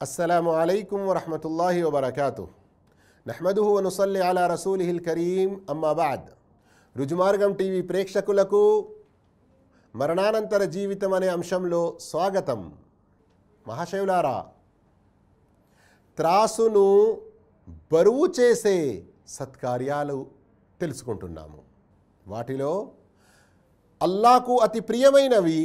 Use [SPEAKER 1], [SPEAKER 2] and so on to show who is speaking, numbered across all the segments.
[SPEAKER 1] السلام عليكم ورحمة الله وبركاته నహ్మదుహు వనుసల్లి అలా రసూలిహిల్ కరీం అమ్మా బాద్ రుజుమార్గం టీవీ ప్రేక్షకులకు మరణానంతర జీవితం అనే అంశంలో స్వాగతం మహాశివులారా త్రాసును బరువు చేసే సత్కార్యాలు తెలుసుకుంటున్నాము వాటిలో అల్లాకు అతి ప్రియమైనవి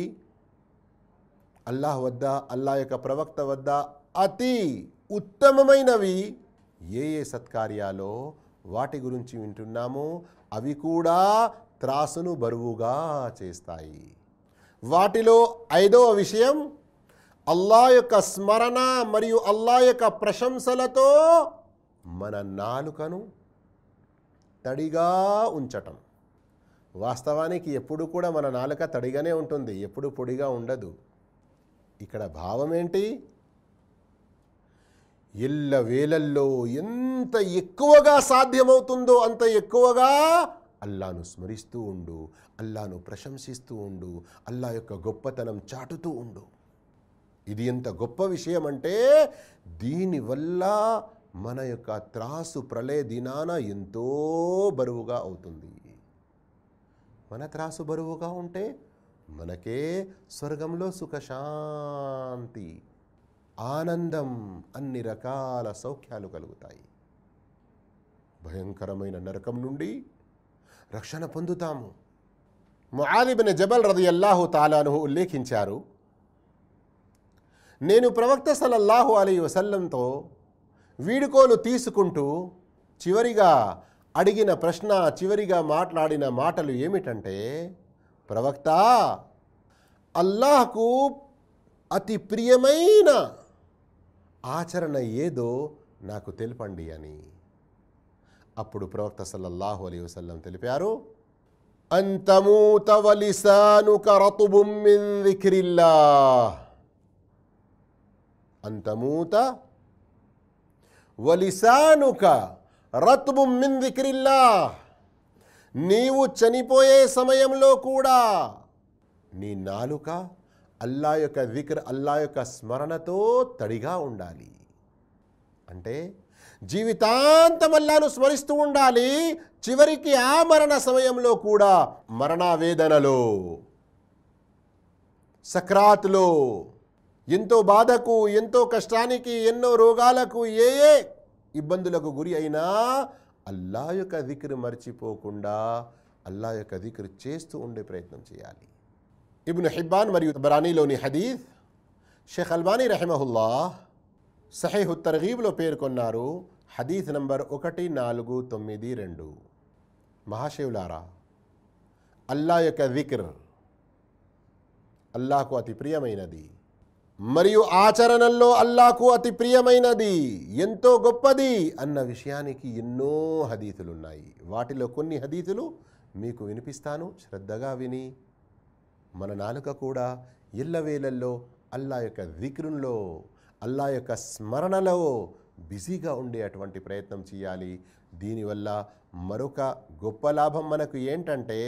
[SPEAKER 1] అల్లాహ్ వద్ద అల్లాహ్ యొక్క ప్రవక్త వద్ద అతి ఉత్తమమైనవి ఏ ఏ సత్కార్యాలో వాటి గురించి వింటున్నామో అవి కూడా త్రాసును బరువుగా చేస్తాయి. వాటిలో ఐదవ విషయం అల్లా యొక్క స్మరణ మరియు అల్లా యొక్క ప్రశంసలతో మన నాలుకను తడిగా ఉంచటం. వాస్తవానికి ఎప్పుడు కూడా మన నాలుక తడిగానే ఉంటుంది ఎప్పుడు పొడిగా ఉండదు. ఇక్కడ భావం ఏంటి ఎల్ల వేలల్లో ఎంత ఎక్కువగా సాధ్యమవుతుందో అంత ఎక్కువగా అల్లాను స్మరిస్తూ ఉండు అల్లాను ప్రశంసిస్తూ ఉండు అల్లా యొక్క గొప్పతనం చాటుతూ ఉండు. ఇది ఎంత గొప్ప విషయం అంటే దీనివల్ల మన యొక్క త్రాసు ప్రళయ దినాన ఎంతో బరువుగా అవుతుంది. మన త్రాసు బరువుగా ఉంటే మనకే స్వర్గంలో సుఖశాంతి. ఆనందం అన్ని రకాల సౌఖ్యాలు కలుగుతాయి. భయంకరమైన నరకం నుండి రక్షణ పొందుతాము. ముఆదిబిన్ జబల్ రది అల్లాహు తాలాను ఉల్లేఖించారు నేను ప్రవక్త సలల్లాహు అలీ వసల్లంతో వీడుకోలు తీసుకుంటూ చివరిగా అడిగిన ప్రశ్న చివరిగా మాట్లాడిన మాటలు ఏమిటంటే ప్రవక్త అల్లాహకు అతి ప్రియమైన ఆచరణ ఏదో నాకు తెలుపండి అని. అప్పుడు ప్రవక్త సల్లల్లాహు అలీ వసల్లం తెలిపారు అంతమూత వలిసానుక రతుబుం అంతమూత వలిసానుక రతుబుం నీవు చనిపోయే సమయంలో కూడా నీ నాలుక అల్లా యొక్క విక్ర అల్లా యొక్క స్మరణతో తడిగా ఉండాలి. అంటే జీవితాంతం అల్లాను స్మరిస్తూ ఉండాలి. చివరికి ఆ మరణ సమయంలో కూడా మరణావేదనలో సక్రాత్లో ఎంతో బాధకు ఎంతో కష్టానికి ఎన్నో రోగాలకు ఏ ఏ ఇబ్బందులకు గురి అయినా అల్లా యొక్క దిక్రు మర్చిపోకుండా అల్లా యొక్క దిక్రు చేస్తూ ఉండే ప్రయత్నం చేయాలి. ఇబ్ను హిబ్బాన్ మరియు బరానీలోని హదీద్ షేఖ్ అల్బానీ రహిమహుల్లా సహీహు తర్గీబ్లో పేర్కొన్నారు. హదీద్ నంబర్ ఒకటి నాలుగు తొమ్మిది రెండు. మహాశివులారా అల్లా యొక్క విక్ర్ అల్లాకు అతి ప్రియమైనది మరియు ఆచరణల్లో అల్లాకు అతి ప్రియమైనది ఎంతో గొప్పది అన్న విషయానికి ఎన్నో హదీతులున్నాయి వాటిలో కొన్ని హదీతులు మీకు వినిపిస్తాను. శ్రద్ధగా విని మన నాలుక కూడా ఇళ్ళవేళల్లో అల్లా యొక్క దిక్రుల్లో అల్లా యొక్క స్మరణలో బిజీగా ఉండే అటువంటి ప్రయత్నం చేయాలి. దీనివల్ల మరొక గొప్ప లాభం మనకు ఏంటంటే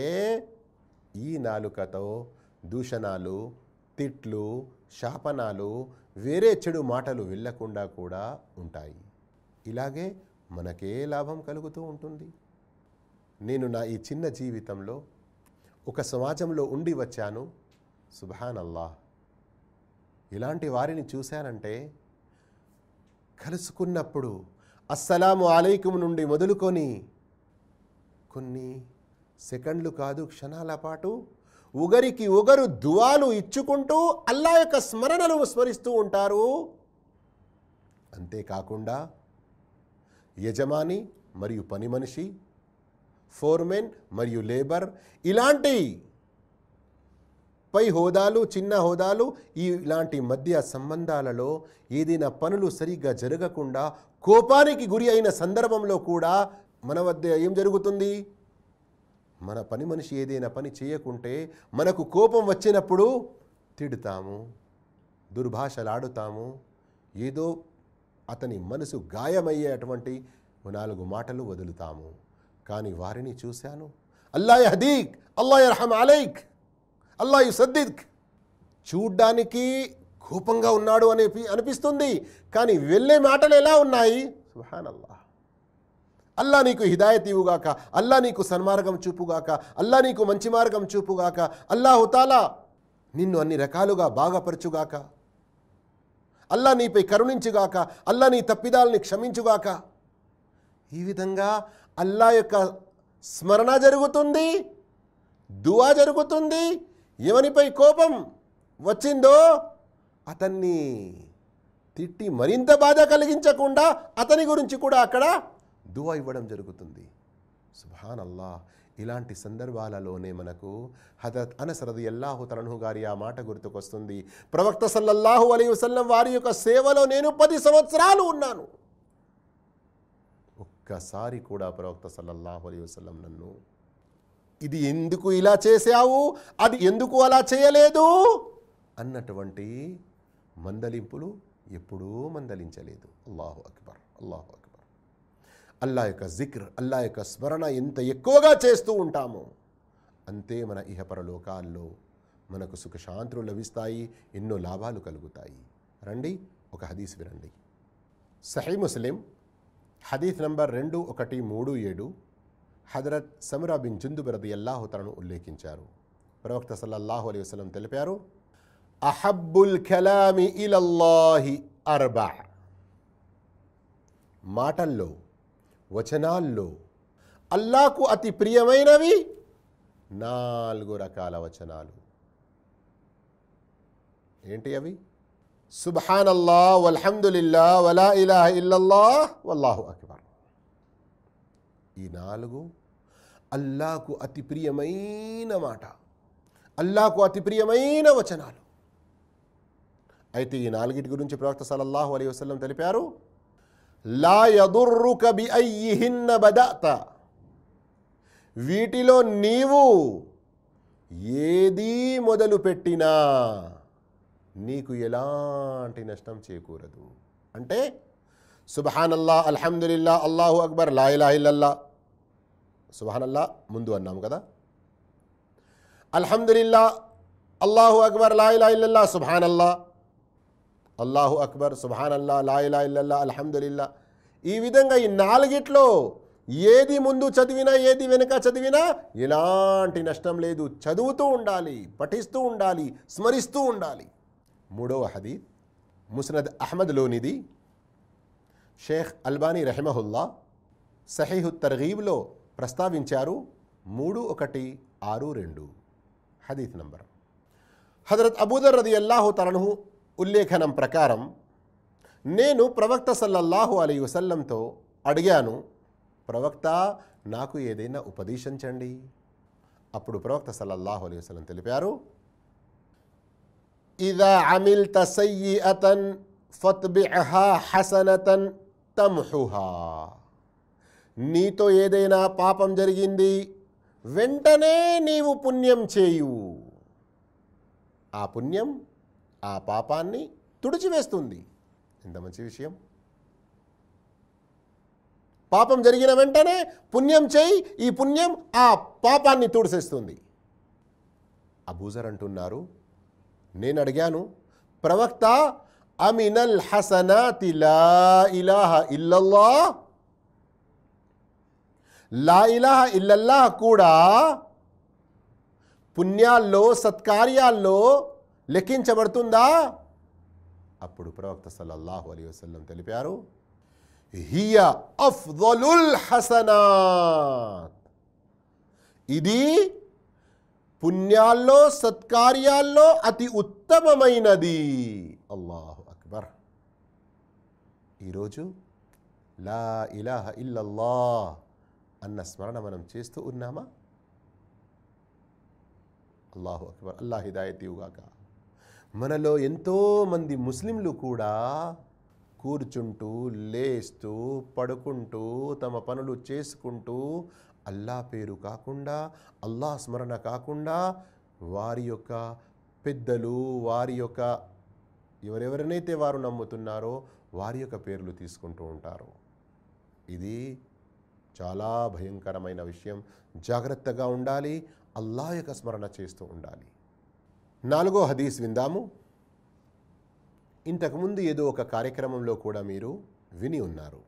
[SPEAKER 1] ఈ నాలుకతో దూషణాలు తిట్లు శాపనాలు వేరే చెడు మాటలు వెళ్ళకుండా కూడా ఉంటాయి. ఇలాగే మనకే లాభం కలుగుతూ ఉంటుంది. నేను నా ఈ చిన్న జీవితంలో ఒక సమాజంలో ఉండి వచ్చాను. సుభాన్ అల్లాహ్ ఇలాంటి వారిని చూశానంటే కలుసుకున్నప్పుడు అస్సలాము అలైకుం నుండి మొదలుకొని కొన్ని సెకండ్లు కాదు క్షణాల పాటు ఒకరికి ఒకరు దువాలు ఇచ్చుకుంటూ అల్లా యొక్క స్మరణలు స్మరిస్తూ ఉంటారు. అంతేకాకుండా యజమాని మరియు పని మనిషి ఫోర్మెన్ మరియు లేబర్ ఇలాంటి పై హోదాలు చిన్న హోదాలు ఈ ఇలాంటి మధ్య సంబంధాలలో ఏదైనా పనులు సరిగ్గా జరగకుండా కోపానికి గురి అయిన సందర్భంలో కూడా మన వద్ద ఏం జరుగుతుంది? మన పని మనిషి ఏదైనా పని చేయకుంటే మనకు కోపం వచ్చినప్పుడు తిడతాము దుర్భాషలాడుతాము ఏదో అతని మనసు గాయమయ్యేటువంటి నాలుగు మాటలు వదులుతాము. కానీ వారిని చూశాను. అల్లా హదీక్ అల్లా రహమ్ అలైక్ అల్లా సద్దిక్ చూడ్డానికి కోపంగా ఉన్నాడు అని అనిపిస్తుంది. కానీ వెళ్ళే మాటలు ఎలా ఉన్నాయి? సుహాన్ అల్లా నీకు హిదాయత్ ఇవ్వుగాక అల్లా నీకు సన్మార్గం చూపుగాక అల్లా నీకు మంచి మార్గం చూపుగాక అల్లాహుతాలా నిన్ను అన్ని రకాలుగా బాగాపరచుగాక అల్లా నీపై కరుణించుగాక అల్లా నీ తప్పిదాలని క్షమించుగాక ఈ విధంగా అల్లా యొక్క స్మరణ జరుగుతుంది దువా జరుగుతుంది. ఎవనిపై కోపం వచ్చిందో అతన్ని తిట్టి మరింత బాధ కలిగించకుండా అతని గురించి కూడా అక్కడ దువా ఇవ్వడం జరుగుతుంది. సుభాన్ అల్లా ఇలాంటి సందర్భాలలోనే మనకు హజరత్ అనసరది అల్లాహు గారి ఆ మాట గుర్తుకొస్తుంది. ప్రవక్త సల్లల్లాహు అలీ వసల్లం వారి యొక్క సేవలో నేను పది సంవత్సరాలు ఉన్నాను. ఒక్కసారి కూడా ప్రవక్త సల్లల్లాహు అలీ వసలం నన్ను ఇది ఎందుకు ఇలా చేశావు? అది ఎందుకు అలా చేయలేదు? అన్నటువంటి మందలింపులు ఎప్పుడూ మందలించలేదు. అల్లాహు అక్బర్ అల్లాహు అక్బర్. అల్లా యొక్క జిక్ర్ అల్లా యొక్క స్మరణ ఎంత ఎక్కువగా చేస్తూ ఉంటామో అంతే మన ఇహపరలోకాల్లో మనకు సుఖశాంతులు లభిస్తాయి ఎన్నో లాభాలు కలుగుతాయి. రండి ఒక హదీస్ వినండి. సహీ ముస్లిం హదీత్ నంబర్ రెండు ఒకటి మూడు ఏడు. హజరత్ సమురా బిన్ జుందుబ్ రది ఉల్లేఖించారు. ప్రవక్త సల్లల్లాహు అలైహి వసలం తెలిపారు అహబ్బుల్ కలామి ఇలల్లాహి అర్బా. మాటల్లో వచనాల్లో అల్లాకు అతి ప్రియమైనవి నాలుగు రకాల వచనాలు. ఏంటి అవి? సుబ్హానల్లా వల్హమ్దులిల్లా వలా ఇలాహ ఇల్లల్లా వల్లాహు అక్బర్ ఈ నాలుగు అల్లాకు అతి ప్రియమైన మాట. అల్లాకు అతి ప్రియమైన వచనాలు. అయితే ఈ నాలుగిటి గురించి ప్రవక్త సలల్లాహు అలీ వసలం తెలిపారు లా యదుర్రుక బి అయ్యిహిన్న బదత వీటిలో నీవు ఏదీ మొదలు పెట్టినా నీకు ఎలాంటి నష్టం చేకూరదు. అంటే సుబహానల్లా అల్హమ్దులిల్లా అల్లాహు అక్బర్ లా సుబహానల్లా ముందు అన్నాము కదా. అల్హమ్దులిల్లా అల్లాహు అక్బర్ లా సుబహానల్లా అల్లాహు అక్బర్ సుబహానల్లా లా ఇలాహ ఈ విధంగా ఈ నాలుగిట్లో ఏది ముందు చదివినా ఏది వెనుక చదివినా ఎలాంటి నష్టం లేదు. చదువుతూ ఉండాలి పఠిస్తూ ఉండాలి స్మరిస్తూ ఉండాలి. మూడవ హదీద్ ముస్నద్ అహ్మద్లోనిది షేఖ్ అల్బానీ రెహమహుల్లా సహీహు తర్గీబ్లో ప్రస్తావించారు మూడు ఒకటి ఆరు రెండు. హదీత్ నంబర్. హజరత్ అబూదర్ రది అల్లాహు తనను ఉల్లేఖనం ప్రకారం నేను ప్రవక్త సల్లల్లాహు అలీ వసల్లంతో అడిగాను ప్రవక్త నాకు ఏదైనా ఉపదేశించండి. అప్పుడు ప్రవక్త సల్లల్లాహు అలీ వసలం తెలిపారు ఇదా అమిల్ తసయ్యతన్ ఫత్బిహా హసనతన్ తమ్హుహా నీతో ఏదైనా పాపం జరిగింది వెంటనే నీవు పుణ్యం చేయు. ఆ పుణ్యం ఆ పాపాన్ని తుడిచివేస్తుంది. ఎంత మంచి విషయం. పాపం జరిగిన వెంటనే పుణ్యం చేయి ఈ పుణ్యం ఆ పాపాన్ని తుడిసేస్తుంది. అబూజర్ అంటున్నారు నేను అడిగాను ప్రవక్త అమినల్ హసనాతి లా ఇలాహ ఇల్లల్లా లా ఇలాహ ఇల్లల్లా కూడా పుణ్యాల్లో సత్కార్యాల్లో లెక్కించబడుతుందా? అప్పుడు ప్రవక్త సల్లల్లాహు అలీ వసల్లం తెలిపారు హియ అఫ్దలుల్ హసనాత్. ఇది పుణ్యాల్లో సత్కార్యాల్లో అతి ఉత్తమమైనది. అల్లాహు అక్బర్. ఈరోజు లా ఇలాహ ఇల్లల్లా అన్న స్మరణ మనం చేస్తూ ఉన్నామా? అల్లాహు అక్బర్ అల్లా హిదాయతీవుగాక మనలో ఎంతోమంది ముస్లింలు కూడా కూర్చుంటూ లేస్తూ పడుకుంటూ తమ పనులు చేసుకుంటూ అల్లా పేరు కాకుండా అల్లా స్మరణ కాకుండా వారి యొక్క పెద్దలు వారి యొక్క ఎవరెవరినైతే వారు నమ్ముతున్నారో వారి యొక్క పేర్లు తీసుకుంటూ ఉంటారు. ఇది చాలా భయంకరమైన విషయం. జాగ్రత్తగా ఉండాలి అల్లా యొక్క స్మరణ చేస్తూ ఉండాలి. నాలుగో హదీస్ విందాము. ఇంతకుముందు ఏదో ఒక కార్యక్రమంలో కూడా మీరు విని ఉన్నారు.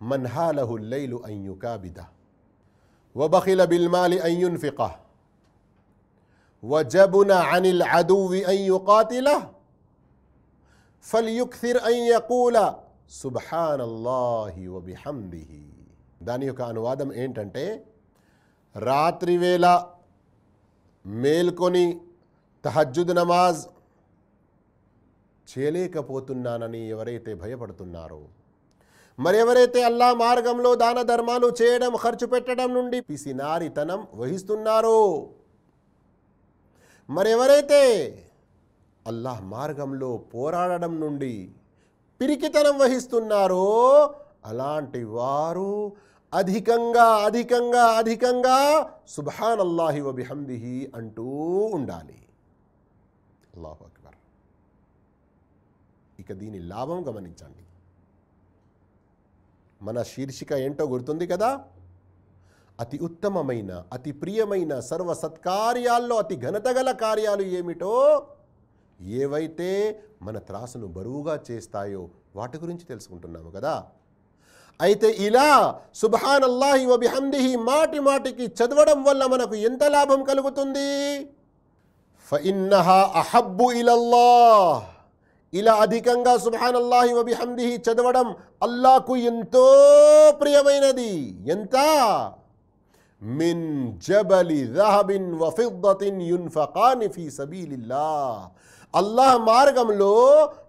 [SPEAKER 1] మన్హాలహు లైలు అయ్యుకాబిద వబఖిల బిల్మాలి అయ్యున్ఫిqa وجبن عن العدو أن يقاتله فليكثر أن يقول سبحان الله وبحمده దాని యొక్క అనువాదం ఏంటంటే రాత్రివేళ మేల్కొని తహజ్జుద్ నమాజ్ చేయలేకపోతున్నానని ఎవరైతే భయపడుతున్నారో మరెవరైతే అల్లా మార్గంలో దాన ధర్మాలు చేయడం ఖర్చు పెట్టడం నుండి పిసినారితనం వహిస్తున్నారో మరెవరైతే అల్లాహ్ మార్గంలో పోరాడడం నుండి పిరికితనం వహిస్తున్నారో అలాంటి వారు అధికంగా అధికంగా అధికంగా సుభాన్ అల్లాహి వబిహందిహి అంటూ ఉండాలి. అల్లాహు అక్బర్. ఇక దీని లాభం గమనించండి. మన శీర్షిక ఏంటో గుర్తుంది కదా? అతి ఉత్తమమైన అతి ప్రియమైన సర్వ సత్కార్యాల్లో అతి ఘనతగల కార్యాలు ఏమిటో? ఏవైతే మన త్రాసును బరువుగా చేస్తాయో వాటి గురించి తెలుసుకుంటున్నాము కదా? అయితే ఇలా సుబ్హాన్ అల్లాహి వబిహందిహి మాటి మాటికి చదవడం వల్ల మనకు ఎంత లాభం కలుగుతుంది? ఫఇన్నహా అహబ్బు ఇలల్లాహ్. ఇలా అధికంగా సుహాన్ అల్లాహి వబిహందిహి చదవడం అల్లాకు ఎంతో ప్రియమైనది. ఎంత? మిన్ జబలి రహబిన్ వఫిద్దతిన్ యున్ఫకాని ఫీ సబీలిల్లా అల్లాహ్ మార్గంలో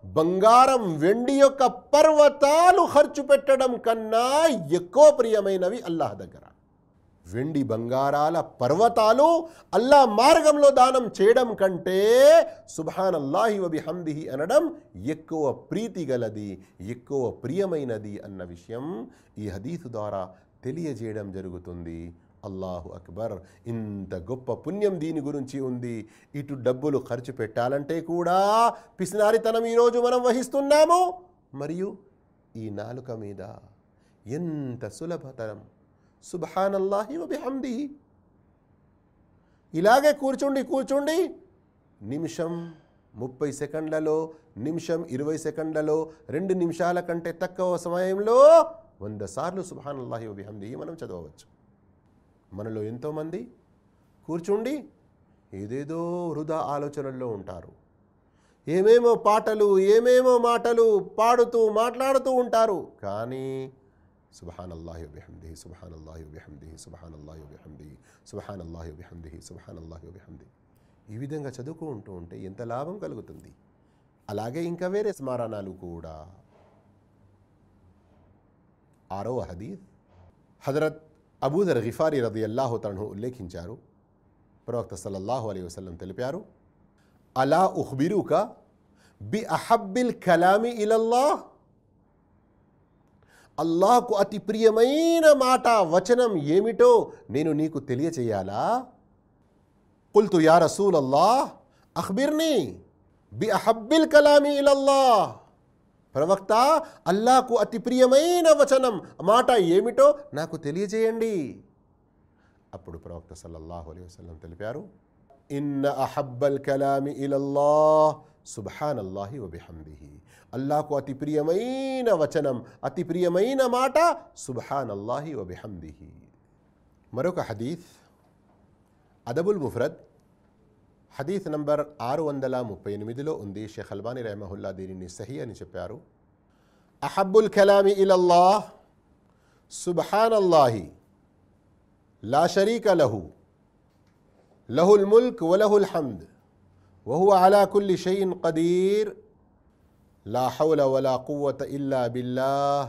[SPEAKER 1] బంగారం వెండి యొక్క పర్వతాలు ఖర్చు పెట్టడం కన్నా ఎక్కువ ప్రియమైనవి అల్లాహ్ దగ్గర. వెండి బంగారాల పర్వతాలు అల్లా మార్గంలో దానం చేయడం కంటే సుభాన్ అల్లాహి వబిహందిహి అనడం ఎక్కువ ప్రీతి గలది ఎక్కువ ప్రియమైనది అన్న విషయం ఈ హదీసు ద్వారా తెలియజేయడం జరుగుతుంది. అల్లాహు అక్బర్ ఇంత గొప్ప పుణ్యం దీని గురించి ఉంది. ఇటు డబ్బులు ఖర్చు పెట్టాలంటే కూడా పిసినారితనం ఈరోజు మనం వహిస్తున్నాము. మరియు ఈ నాలుక మీద ఎంత సులభతరం సుబ్హానల్లాహి వబిహంది ఇలాగే కూర్చుండి కూర్చుండి. నిమిషం ముప్పై సెకండ్లలో నిమిషం ఇరవై సెకండ్లలో రెండు నిమిషాల కంటే తక్కువ సమయంలో వంద సార్లు సుబ్హానల్లాహి వబిహంది మనం చదవవచ్చు. మనలో ఎంతోమంది కూర్చుండి ఏదేదో వృధా ఆలోచనల్లో ఉంటారు. ఏమేమో పాటలు ఏమేమో మాటలు పాడుతూ మాట్లాడుతూ ఉంటారు. కానీ సుబహాన్ అల్లాహి బిహందిహి సుబహాన్ అల్లాహి బిహందిహి సుబహాన్ అల్లాహి బిహందిహి సుబహాన్ అల్లాహి బిహందిహి సుబహాన్ అల్లాహి బిహంది ఈ విధంగా చదువుకుంటూ ఉంటే ఎంత లాభం కలుగుతుంది? అలాగే ఇంకా వేరే స్మరణాలు కూడా. ఆరవ హదీద్ హజరత్ అబూదర్ గిఫారి రది అల్లాహు తను ఉల్లేఖించారు. ప్రవక్త సల్లల్లాహు అలీ వసల్లం తెలిపారు అలా ఉహ్బిరుక బి అహబ్బిల్ కలామి ఇలల్లాహ్ అల్లాహకు అతి ప్రియమైన మాట వచనం ఏమిటో నేను నీకు తెలియచేయాలా? కుల్తు యా రసూల్ అల్లాహ్ అఖ్బిర్ని బి అహబ్బిల్ కలామి ఇలల్లాహ్. ప్రవక్త అల్లాకు అతి ప్రియమైన వచనం మాట ఏమిటో నాకు తెలియజేయండి. అప్పుడు ప్రవక్త సల్లల్లాహు అలైహి వసల్లం తెలిపారు ఇన్న అహబ్బల్ కలామి ఇలల్లాహ్ సుబ్హాన్ అల్లాహి వబిహందిహి అల్లాకు అతి ప్రియమైన వచనం అతి ప్రియమైన మాట సుబ్హాన్ అల్లాహి వబిహందిహి మరొక హదీఫ్ అదబుల్ ముఫ్రద్ హదీఫ్ నంబర్ ఆరు వందల ముప్పై ఎనిమిదిలో ఉంది షేఖ్ అల్బానీ రెహమహుల్లా దీనిని సహీ అని చెప్పారు అహబ్బుల్ కలామి ఇలల్లాహ్ సుబ్హాన్ అల్లాహి లా షరీక లహు లహుల్ ముల్క్ వలహుల్ హమ్ద్ వహు అలా కుల్లి షైన్ కదీర్ లా హౌల వలా కువ్వత ఇల్లా బిల్లాహ్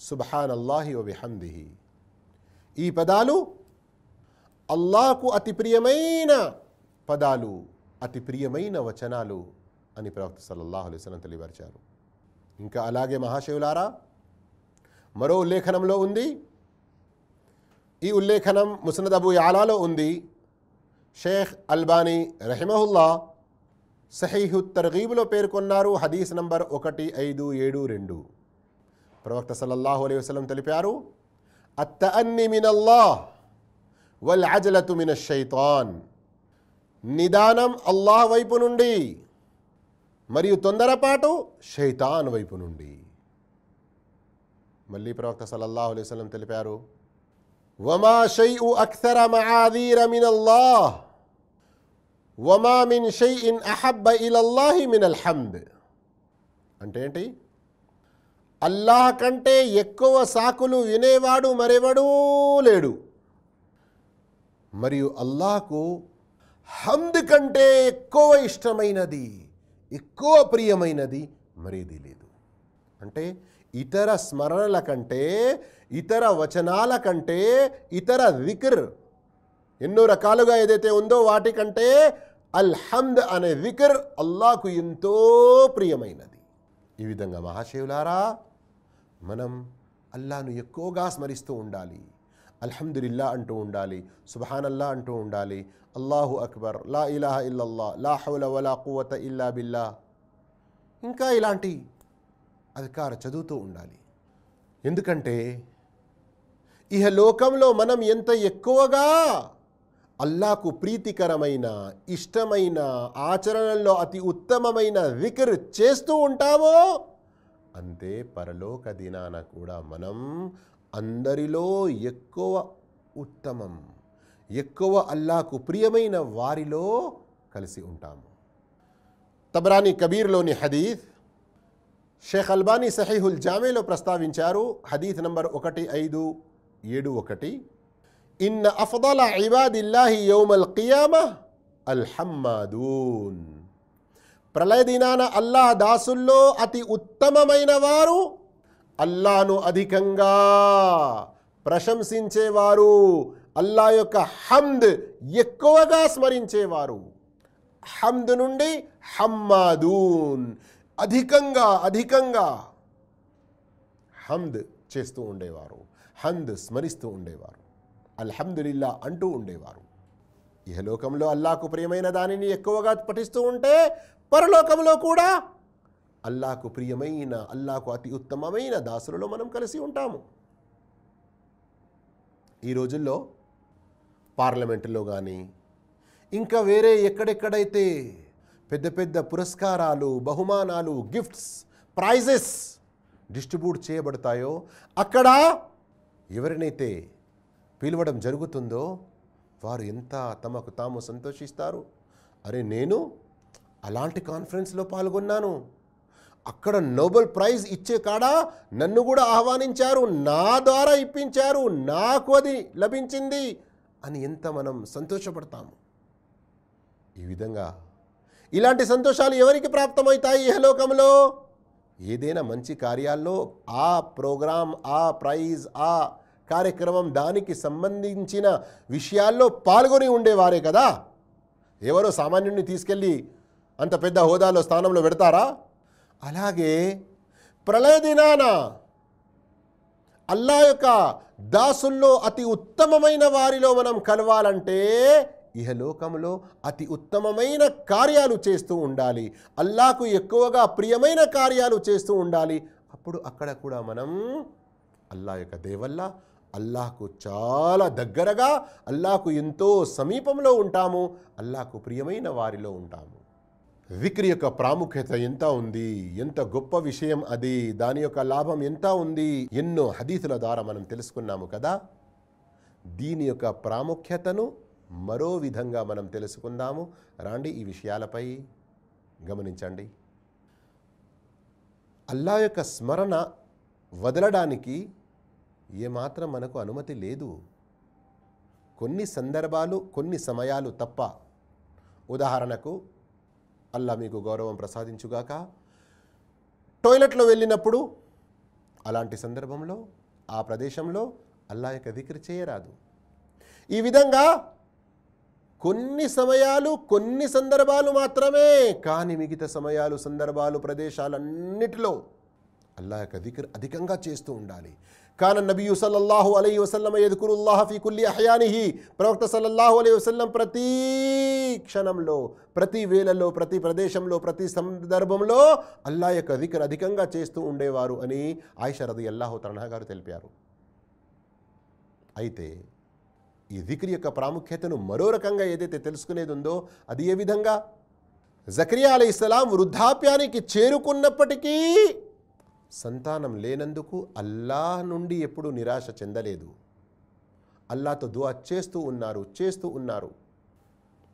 [SPEAKER 1] సుబ్హాన్ అల్లాహి వబిహమ్దిహి ఈ పదాలు అల్లాహకు అతి ప్రియమైన పదాలు అతి ప్రియమైన వచనాలు అని ప్రవక్త సల్లల్లాహు అలైహి వసల్లం తెలియపరిచారు ఇంకా అలాగే మహాశివులారా మరో ఉల్లేఖనంలో ఉంది ఈ ఉల్లేఖనం ముసనద్ అబు యాలాలో ఉంది షేఖ్ అల్బానీ రహిమహుల్లా సహీహు పేర్కొన్నారు. హదీస్ నంబర్ ఒకటి ఐదు ఏడు రెండు. ప్రవక్త సల్లల్లాహు అలై వసలం తెలిపారు అత్త అన్ని మినల్లా వల్ అజలతు మిన షైతాన్. నిదానం అల్లాహ్ వైపు నుండి మరియు తొందరపాటు షైతాన్ వైపు నుండి. మళ్ళీ ప్రవక్త సల్లల్లాహు అలైవలం తెలిపారు తెలిపారు వమా షైఉ అక్థర మఆదీర మినల్లాహ్ వమా మిన్ షైఇన్ అహబ్బ ఇలల్లాహి మినల్ హమ్ద్ అంటే ఏంటి? అల్లాహ్ కంటే ఎక్కువ సాకులు వినేవాడు మరెవడూ లేడు. మరియు అల్లాహకు హమ్ద్ కంటే ఎక్కువ ఇష్టమైనది ఎక్కువ ప్రియమైనది మరేది లేదు. అంటే ఇతర స్మరణల కంటే ఇతర వచనాల కంటే ఇతర విక్ర్ ఎన్నో రకాలుగా ఏదైతే ఉందో వాటికంటే అల్హమ్ద్ అనే విక్ర్ అల్లాకు ఎంతో ప్రియమైనది. ఈ విధంగా మహాశివులారా మనం అల్లాను ఎక్కువగా స్మరిస్తూ ఉండాలి. అల్హమ్దుల్లా అంటూ ఉండాలి. సుబహానల్లా అంటూ ఉండాలి. అల్లాహు అక్బర్ లా ఇలాహ ఇల్లల్లా లా హౌల వలా కువత ఇల్లా బిల్లా. ఇంకా ఇలాంటి అధికార చదువుతూ ఉండాలి. ఎందుకంటే ఇహ లోకంలో మనం ఎంత ఎక్కువగా అల్లాకు ప్రీతికరమైన ఇష్టమైన ఆచరణలో అతి ఉత్తమమైన వికర్ చేస్తూ ఉంటామో అంతే పరలోక దినాన కూడా మనం అందరిలో ఎక్కువ ఉత్తమం ఎక్కువ అల్లాకు ప్రియమైన వారిలో కలిసి ఉంటాము. తబరాని కబీర్లోని హదీఫ్ షేఖ్ అల్బానీ సహీహుల్ జామేలో ప్రస్తావించారు. హదీత్ నంబర్ ఒకటి ఐదు ఏడు ఒకటి. ఇన్న అఫదల ఇబాదిల్లాహి యౌమల్ కియామా అల్హమ్మాదూన్. ప్రళయ దినాన అల్లాహ్ దాసుల్లో అతి ఉత్తమమైన వారు అల్లాను అధికంగా ప్రశంసించేవారు. అల్లా యొక్క హమ్ద్ ఎక్కువగా స్మరించేవారు. హమ్ద్ నుండి హమ్మాదూన్. అధికంగా అధికంగా హమ్ద్ చేస్తూ ఉండేవారు. హంద్ స్మరిస్తూ ఉండేవారు. అల్హమ్దులిల్లా అంటూ ఉండేవారు. ఇహలోకంలో అల్లాకు ప్రియమైన దానిని ఎక్కువగా పఠిస్తూ ఉంటే పరలోకంలో కూడా అల్లాకు ప్రియమైన అల్లాకు అతి ఉత్తమమైన దాసులలో మనం కలిసి ఉంటాము. ఈ రోజుల్లో పార్లమెంటులో కానీ ఇంకా వేరే ఎక్కడెక్కడైతే పెద్ద పెద్ద పురస్కారాలు బహుమానాలు గిఫ్ట్స్ ప్రైజెస్ డిస్ట్రిబ్యూట్ చేయబడతాయో అక్కడ ఎవరినైతే పిలవడం జరుగుతుందో వారు ఎంత తమకు తాము సంతోషిస్తారు? అరే నేను అలాంటి కాన్ఫరెన్స్లో పాల్గొన్నాను. అక్కడ నోబెల్ ప్రైజ్ ఇచ్చే కాడ నన్ను కూడా ఆహ్వానించారు నా ద్వారా ఇప్పించారు నాకు అది లభించింది అని ఎంత మనం సంతోషపడతాము? ఈ విధంగా ఇలాంటి సంతోషాలు ఎవరికి ప్రాప్తమవుతాయి ఇహలోకంలో ఏదైనా మంచి కార్యాల్లో ఆ ప్రోగ్రాం ఆ ప్రైజ్ ఆ కార్యక్రమం దానికి సంబంధించిన విషయాల్లో పాల్గొని ఉండేవారే కదా? ఎవరో సామాన్యుడిని తీసుకెళ్ళి అంత పెద్ద హోదాలో స్థానంలో పెడతారా? అలాగే ప్రళయ దినాన అల్లా యొక్క దాసుల్లో అతి ఉత్తమమైన వారిలో మనం కలవాలంటే ఇహలోకంలో అతి ఉత్తమమైన కార్యాలు చేస్తూ ఉండాలి. అల్లాకు ఎక్కువగా ప్రియమైన కార్యాలు చేస్తూ ఉండాలి. అప్పుడు అక్కడ కూడా మనం అల్లా యొక్క దేవల్ల అల్లాహకు చాలా దగ్గరగా అల్లాహకు ఎంతో సమీపంలో ఉంటాము అల్లాకు ప్రియమైన వారిలో ఉంటాము. విక్రి యొక్క ప్రాముఖ్యత ఎంత ఉంది? ఎంత గొప్ప విషయం అది? దాని యొక్క లాభం ఎంత ఉంది? ఎన్నో హదీసుల ద్వారా మనం తెలుసుకున్నాము కదా. దీని యొక్క ప్రాముఖ్యతను మరో విధంగా మనం తెలుసుకుందాము. రాండి ఈ విషయాలపై గమనించండి. అల్లా యొక్క స్మరణ వదలడానికి ఏమాత్రం మనకు అనుమతి లేదు. కొన్ని సందర్భాలు కొన్ని సమయాలు తప్ప. ఉదాహరణకు అల్లా మీకు గౌరవం ప్రసాదించుగాక. టాయిలెట్లో వెళ్ళినప్పుడు అలాంటి సందర్భంలో ఆ ప్రదేశంలో అల్లా యొక్క దిక్రి చేయరాదు. ఈ విధంగా కొన్ని సమయాలు కొన్ని సందర్భాలు మాత్రమే. కానీ మిగతా సమయాలు సందర్భాలు ప్రదేశాలన్నిటిలో అల్లా యొక్క దిక్ర్ అధికంగా చేస్తూ ఉండాలి. కాన నబియు సల్లల్లాహు అలై వసల్లం ఎదుకురుల్లాహ ఫీ కుల్లి అహయానిహి. ప్రవక్త సల్లల్లాహు అలై వసల్లం ప్రతి క్షణంలో ప్రతి వేళలో ప్రతి ప్రదేశంలో ప్రతి సందర్భంలో అల్లా యొక్క దిక్ర్ అధికంగా చేస్తూ ఉండేవారు అని ఆయిషరది అల్లాహు తరణా గారు తెలిపారు. అయితే ఈ దిక్రి యొక్క ప్రాముఖ్యతను మరో రకంగా ఏదైతే తెలుసుకునేది ఉందో అది ఏ విధంగా? జకరియా అలీ ఇస్లాం వృద్ధాప్యానికి చేరుకున్నప్పటికీ సంతానం లేనందుకు అల్లాహ్ నుండి ఎప్పుడూ నిరాశ చెందలేదు. అల్లాతో దువా చేస్తూ ఉన్నారు చేస్తూ ఉన్నారు.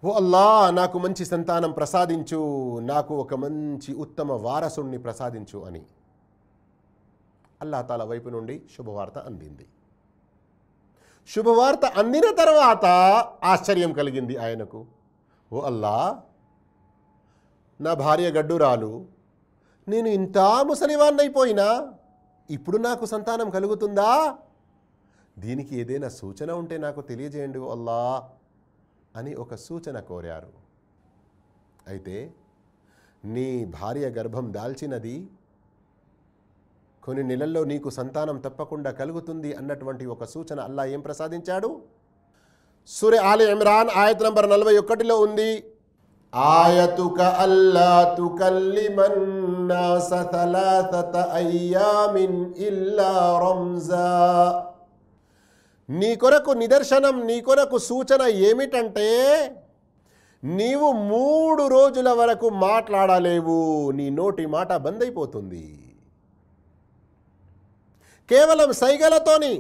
[SPEAKER 1] ఓ అల్లా నాకు మంచి సంతానం ప్రసాదించు నాకు ఒక మంచి ఉత్తమ వారసుణ్ణి ప్రసాదించు అని. అల్లా తాల వైపు నుండి శుభవార్త అందింది. శుభవార్త అందిన తర్వాత ఆశ్చర్యం కలిగింది ఆయనకు. ఓ అల్లా నా భార్య గడ్డురాలు నేను ఇంత ముసలివాన్నైపోయినా ఇప్పుడు నాకు సంతానం కలుగుతుందా? దీనికి ఏదైనా సూచన ఉంటే నాకు తెలియజేయండి ఓ అల్లా అని ఒక సూచన కోరారు. అయితే నీ భార్య గర్భం దాల్చినది కొన్ని నెలల్లో నీకు సంతానం తప్పకుండా కలుగుతుంది అన్నటువంటి ఒక సూచన అల్లా ఏం ప్రసాదించాడు? సూర్య ఆలి ఇమ్రాన్ ఆయత్ నంబర్ నలభై ఒకటిలో ఉంది. ఆయతుక అల్లా తుకల్లిమన్నాస థలాథత అయ్యామిన్ ఇల్లా రంజా. నీ కొరకు నిదర్శనం నీ కొరకు సూచన ఏమిటంటే నీవు మూడు రోజుల వరకు మాట్లాడలేవు నీ నోటి మాట బంద్ అయిపోతుంది కేవలం సైగలతోని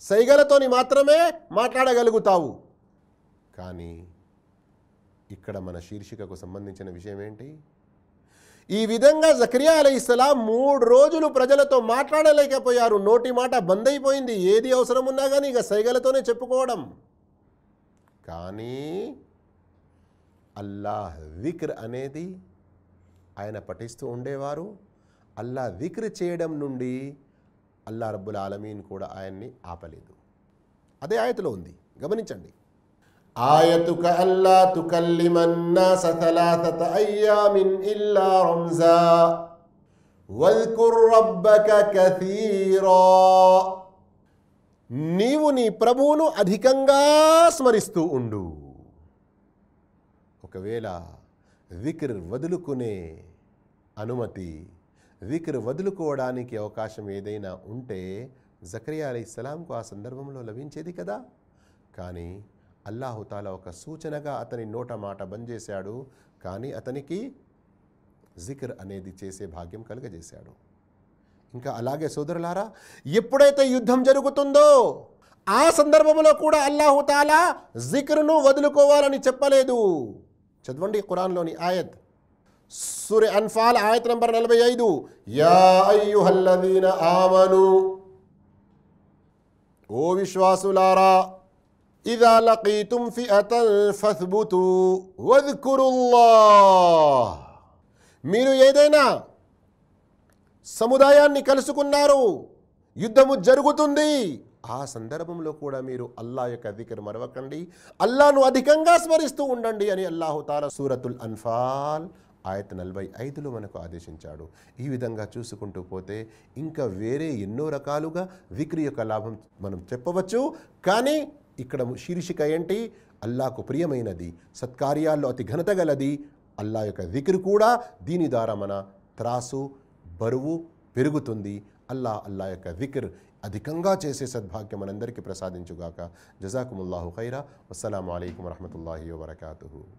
[SPEAKER 1] సైగలతోని మాత్రమే మాట్లాడగలుగుతావు. కానీ ఇక్కడ మన శీర్షికకు సంబంధించిన విషయం ఏంటి? ఈ విధంగా జక్రియా అలైహిస్సలాం మూడు రోజులు ప్రజలతో మాట్లాడలేకపోయారు. నోటి మాట బంద్ అయిపోయింది ఏది అవసరం ఉన్నా కానీ ఇక సైగలతోనే చెప్పుకోవడం. కానీ అల్లాహ్ విక్ర్ అనేది ఆయన పఠిస్తూ ఉండేవారు. అల్లా విక్ర్ చేయడం నుండి అల్లా రబ్బుల్ ఆలమీన్ కూడా ఆయన్ని ఆపలేదు. అదే ఆయతలో ఉంది. గమనించండి. ఆయతుక అల్లా తుకల్లిమన్నా థలాథత అయ్యామిన్ ఇల్లా రంజా. వల్కుర్ రబ్బక కథీరా నీవు నీ ప్రభువును అధికంగా స్మరిస్తూ ఉండు. ఒకవేళ విక్ర్ వదులుకునే అనుమతి విక్ర్ వదులుకోవడానికి అవకాశం ఏదైనా ఉంటే జకరియా అలీస్లాంకు ఆ సందర్భంలో లభించేది కదా? కానీ అల్లాహుతాలా ఒక సూచనగా అతని నోట మాట బంద్ చేశాడు. కానీ అతనికి జిక్ర్ అనేది చేసే భాగ్యం కలుగజేశాడు. ఇంకా అలాగే సోదరులారా ఎప్పుడైతే యుద్ధం జరుగుతుందో ఆ సందర్భంలో కూడా అల్లాహుతాలా జిక్రును వదులుకోవాలని చెప్పలేదు. చదవండి ఖురాన్లోని ఆయత్. సూర్య అన్ఫాల్ ఆయత్ నంబర్ నలభై ఐదు యా అయ్యుహల్లదీన ఆమను ఓ విశ్వాసులారా ఇదా లకీతుం ఫిఅతన్ ఫస్బుతు వద్కురుల్లాహ్ మీరు ఏదైనా సముదాయాన్ని కలుసుకున్నారు యుద్ధము జరుగుతుంది ఆ సందర్భంలో కూడా మీరు అల్లా యొక్క దికర్ మరవకండి అల్లాను అధికంగా స్మరిస్తూ ఉండండి అని అల్లాహుతారా సూరతుల్ అన్ఫాల్ ఆయత నలభై ఐదులో మనకు ఆదేశించాడు. ఈ విధంగా చూసుకుంటూ పోతే ఇంకా వేరే ఎన్నో రకాలుగా విక్రి యొక్క లాభం మనం చెప్పవచ్చు. కానీ ఇక్కడ శీర్షిక ఏంటి? అల్లాకు ప్రియమైనది సత్కార్యాల్లో అతి ఘనత గలది అల్లా యొక్క విక్రి కూడా దీని ద్వారా మన త్రాసు బరువు పెరుగుతుంది. అల్లా అల్లా యొక్క విక్ర్ అధికంగా చేసే సద్భాగ్యం మనందరికీ ప్రసాదించుగాక. జజాకుముల్లాహు ఖైరా. అస్సలం అయికం వరహతుల్లా వరకాతు